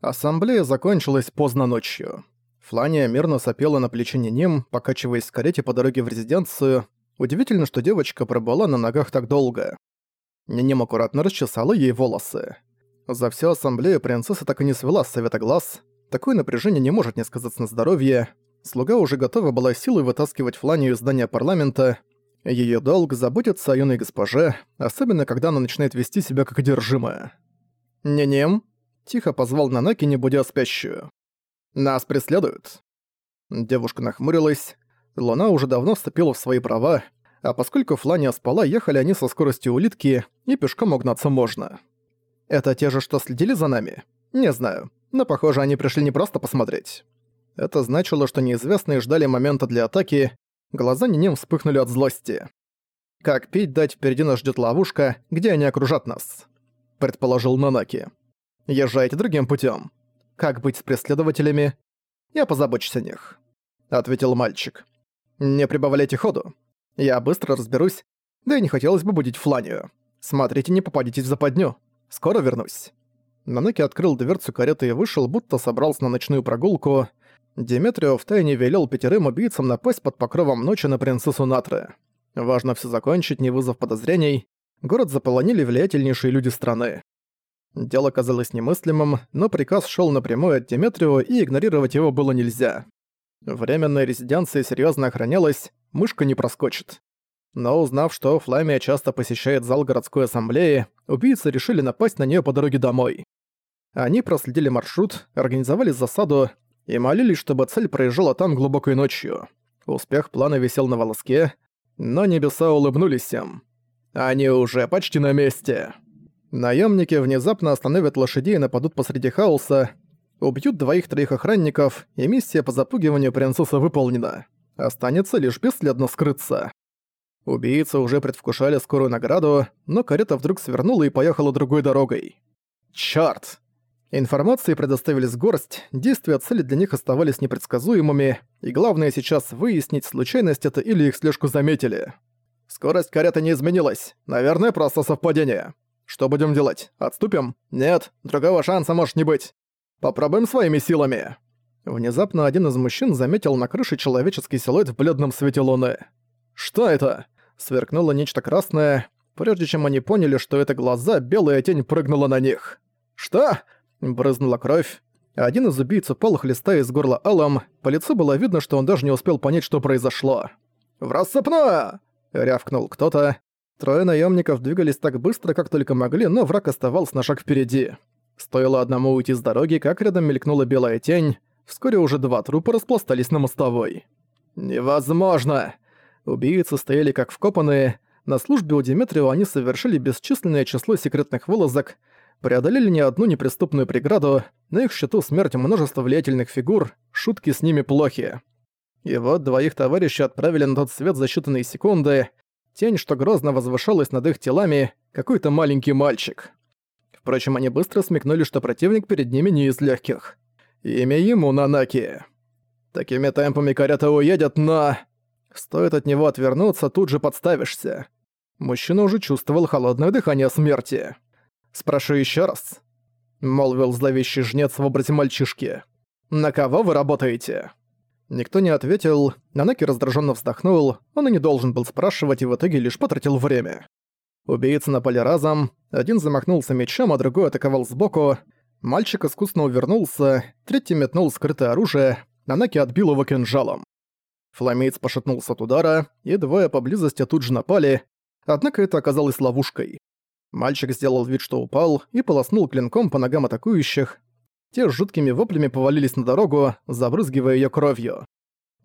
Ассамблея закончилась поздно ночью. Флания мирно сопела на плече Ниним, покачиваясь в карете по дороге в резиденцию. Удивительно, что девочка пробыла на ногах так долго. Ниним аккуратно расчесала ей волосы. За всю ассамблею принцесса так и не свела с совета глаз. Такое напряжение не может не сказаться на здоровье. Слуга уже готова была силой вытаскивать Фланию из здания парламента. Её долг заботиться о юной госпоже, особенно когда она начинает вести себя как одержимая. «Не-нем», — тихо позвал Нанаки, не будя спящую. «Нас преследуют». Девушка нахмурилась. Луна уже давно вступила в свои права, а поскольку Флания спала, ехали они со скоростью улитки, и пешком угнаться можно. Это те же, что следили за нами? Не знаю, но похоже, они пришли не просто посмотреть. Это значило, что неизвестные ждали момента для атаки, глаза Ниним вспыхнули от злости. «Как пить дать, впереди нас ждет ловушка, где они окружат нас», — предположил Нанаки. «Езжайте другим путем. Как быть с преследователями? Я позабочусь о них», — ответил мальчик. «Не прибавляйте ходу. Я быстро разберусь, да и не хотелось бы будить Фланию. Смотрите, не попадитесь в западню. Скоро вернусь». Нанаки открыл дверцу кареты и вышел, будто собрался на ночную прогулку. Диметрио втайне велел пятерым убийцам напасть под покровом ночи на принцессу Натры. Важно все закончить, не вызвав подозрений. Город заполонили влиятельнейшие люди страны. Дело казалось немыслимым, но приказ шел напрямую от Диметрио, и игнорировать его было нельзя. Временная резиденция серьезно охранялась, мышка не проскочит. Но узнав, что Фламия часто посещает зал городской ассамблеи, убийцы решили напасть на нее по дороге домой. Они проследили маршрут, организовали засаду и молились, чтобы цель проезжала там глубокой ночью. Успех плана висел на волоске, но небеса улыбнулись им. Они уже почти на месте. Наемники внезапно остановят лошадей и нападут посреди хаоса, убьют двоих-троих охранников, и миссия по запугиванию принцессы выполнена. Останется лишь бесследно скрыться. Убийцы уже предвкушали скорую награду, но карета вдруг свернула и поехала другой дорогой. Чёрт! Информации предоставили с горсть, действия цели для них оставались непредсказуемыми, и главное сейчас выяснить, случайность это или их слежку заметили. Скорость кареты не изменилась, наверное, просто совпадение. Что будем делать? Отступим? Нет, другого шанса может не быть. Попробуем своими силами. Внезапно один из мужчин заметил на крыше человеческий силуэт в бледном свете луны. «Что это?» Сверкнуло нечто красное. Прежде чем они поняли, что это глаза, белая тень прыгнула на них. «Что?» Брызнула кровь. Один из убийц упал, хлестая из горла алом. По лицу было видно, что он даже не успел понять, что произошло. «В рассыпную!» — рявкнул кто-то. Трое наемников двигались так быстро, как только могли, но враг оставался на шаг впереди. Стоило одному уйти с дороги, как рядом мелькнула белая тень. Вскоре уже два трупа распластались на мостовой. «Невозможно!» Убийцы стояли как вкопанные. На службе у Димитрио они совершили бесчисленное число секретных вылазок, преодолели не одну неприступную преграду, на их счету смерть множества влиятельных фигур, шутки с ними плохи. И вот двоих товарищей отправили на тот свет за считанные секунды. Тень, что грозно возвышалась над их телами, какой-то маленький мальчик. Впрочем, они быстро смекнули, что противник перед ними не из легких. Имя ему Нанаки. Такими темпами карета уедет, но... Стоит от него отвернуться, тут же подставишься. Мужчина уже чувствовал холодное дыхание смерти. «Спрошу еще раз», — молвил зловещий жнец в образе мальчишки. «На кого вы работаете?» Никто не ответил, Нанаки раздраженно вздохнул, он и не должен был спрашивать и в итоге лишь потратил время. Убийцы напали разом, один замахнулся мечом, а другой атаковал сбоку. Мальчик искусно увернулся, третий метнул скрытое оружие, Нанаки отбил его кинжалом. Фламеец пошатнулся от удара, и двое поблизости тут же напали, однако это оказалось ловушкой. Мальчик сделал вид, что упал, и полоснул клинком по ногам атакующих. Те с жуткими воплями повалились на дорогу, забрызгивая ее кровью.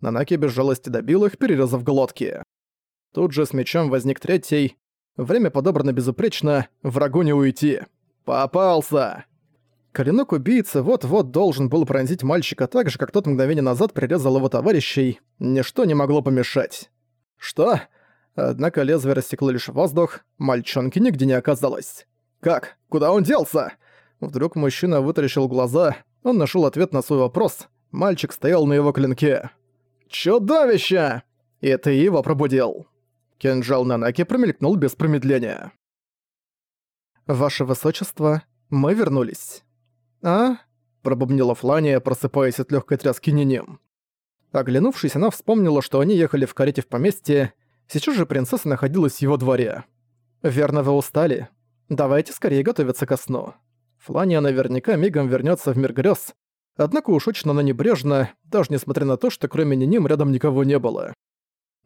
Нанаки без жалости добил их, перерезав глотки. Тут же с мечом возник третий, Время подобрано безупречно, врагу не уйти. Попался! Клинок убийцы вот-вот должен был пронзить мальчика так же, как тот мгновение назад прирезал его товарищей. Ничто не могло помешать. Что? Однако лезвие рассекло лишь воздух, мальчонки нигде не оказалось. Как? Куда он делся? Вдруг мужчина вытаращил глаза, он нашел ответ на свой вопрос. Мальчик стоял на его клинке. «Чудовище!» И ты его пробудил. Кинжал Нанаки промелькнул без промедления. «Ваше Высочество, мы вернулись». «А? пробубнила Флания, просыпаясь от легкой тряски Ниним. Оглянувшись, она вспомнила, что они ехали в карете в поместье, сейчас же принцесса находилась в его дворе. «Верно, вы устали. Давайте скорее готовиться ко сну». Флания наверняка мигом вернется в мир грез, однако уж очень она небрежна, даже несмотря на то, что кроме Ниним рядом никого не было.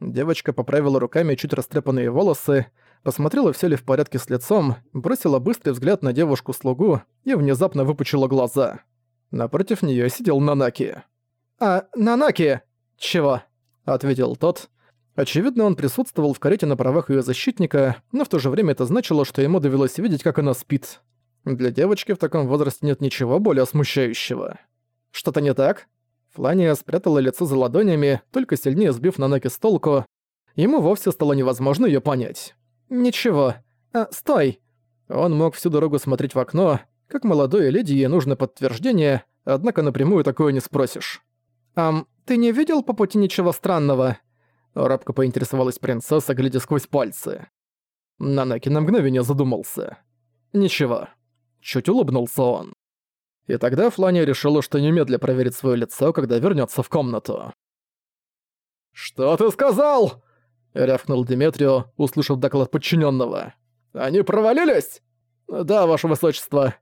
Девочка поправила руками чуть растрепанные волосы, посмотрела, все ли в порядке с лицом, бросила быстрый взгляд на девушку-слугу и внезапно выпучила глаза. Напротив нее сидел Нанаки. «А, Нанаки!» «Чего?» — ответил тот. Очевидно, он присутствовал в карете на правах ее защитника, но в то же время это значило, что ему довелось видеть, как она спит. Для девочки в таком возрасте нет ничего более смущающего. «Что-то не так?» Флания спрятала лицо за ладонями, только сильнее сбив Нанаки с толку. Ему вовсе стало невозможно ее понять. «Ничего. А, стой!» Он мог всю дорогу смотреть в окно. Как молодой леди ей нужно подтверждение, однако напрямую такое не спросишь. «Ам, ты не видел по пути ничего странного?» Рабка поинтересовалась принцесса, глядя сквозь пальцы. Нанаки на мгновение задумался. «Ничего». Чуть улыбнулся он. И тогда Флания решила, что немедля проверит свое лицо, когда вернется в комнату. «Что ты сказал?» — рявкнул Диметрио, услышав доклад подчиненного. «Они провалились?» «Да, ваше высочество».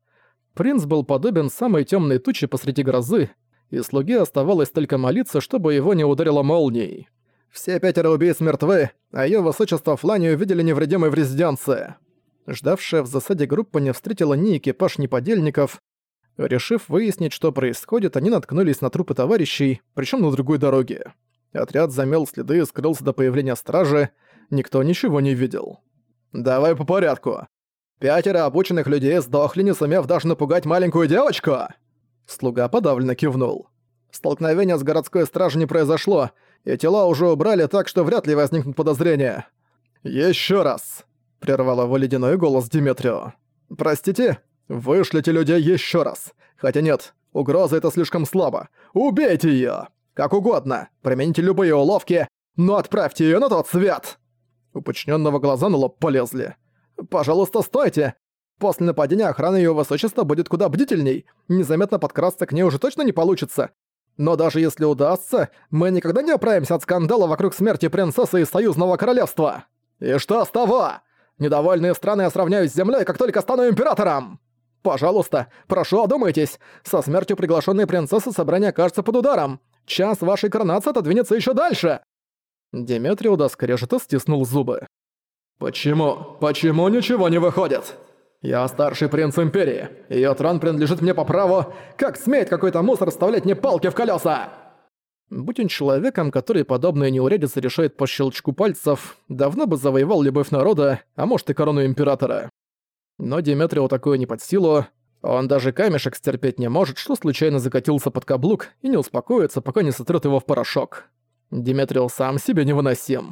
Принц был подобен самой темной туче посреди грозы, и слуге оставалось только молиться, чтобы его не ударило молнией. Все пятеро убийц мертвы, а её высочество Фланию видели невредимой в резиденции. Ждавшая в засаде группа не встретила ни экипаж, ни подельников. Решив выяснить, что происходит, они наткнулись на трупы товарищей, причем на другой дороге. Отряд замел следы и скрылся до появления стражи. Никто ничего не видел. «Давай по порядку. Пятеро обученных людей сдохли, не сумев даже напугать маленькую девочку!» Слуга подавленно кивнул. Столкновение с городской стражей не произошло, и тела уже убрали так, что вряд ли возникнут подозрения. Еще раз!» — прервал его ледяной голос Диметрио. «Простите, вышлите людей еще раз. Хотя нет, угроза это слишком слабо. Убейте ее! Как угодно, примените любые уловки, но отправьте ее на тот свет!» У подчиненного глаза на лоб полезли. «Пожалуйста, стойте! После нападения охрана ее высочества будет куда бдительней. Незаметно подкрасться к ней уже точно не получится. Но даже если удастся, мы никогда не оправимся от скандала вокруг смерти принцессы из Союзного Королевства. И что с того? Недовольные страны я сравняю с землей, как только стану императором. Пожалуйста, прошу, одумайтесь. Со смертью приглашенной принцессы собрание окажется под ударом. Час вашей коронации отодвинется еще дальше. Деметрио до скрежета стиснул зубы. «Почему? Почему ничего не выходит?» «Я старший принц Империи. Её трон принадлежит мне по праву. Как смеет какой-то мусор вставлять мне палки в колёса?» Будь он человеком, который подобные неурядицы решает по щелчку пальцев, давно бы завоевал любовь народа, а может и корону императора. Но Диметрио такое не под силу. Он даже камешек стерпеть не может, что случайно закатился под каблук и не успокоится, пока не сотрет его в порошок. Диметрио сам себе невыносим.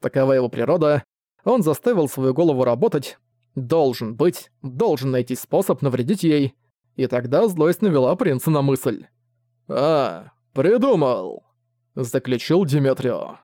Такова его природа. Он заставил свою голову работать, Должен быть, должен найти способ навредить ей. И тогда злость навела принца на мысль. «А, придумал!» – заключил Диметрио.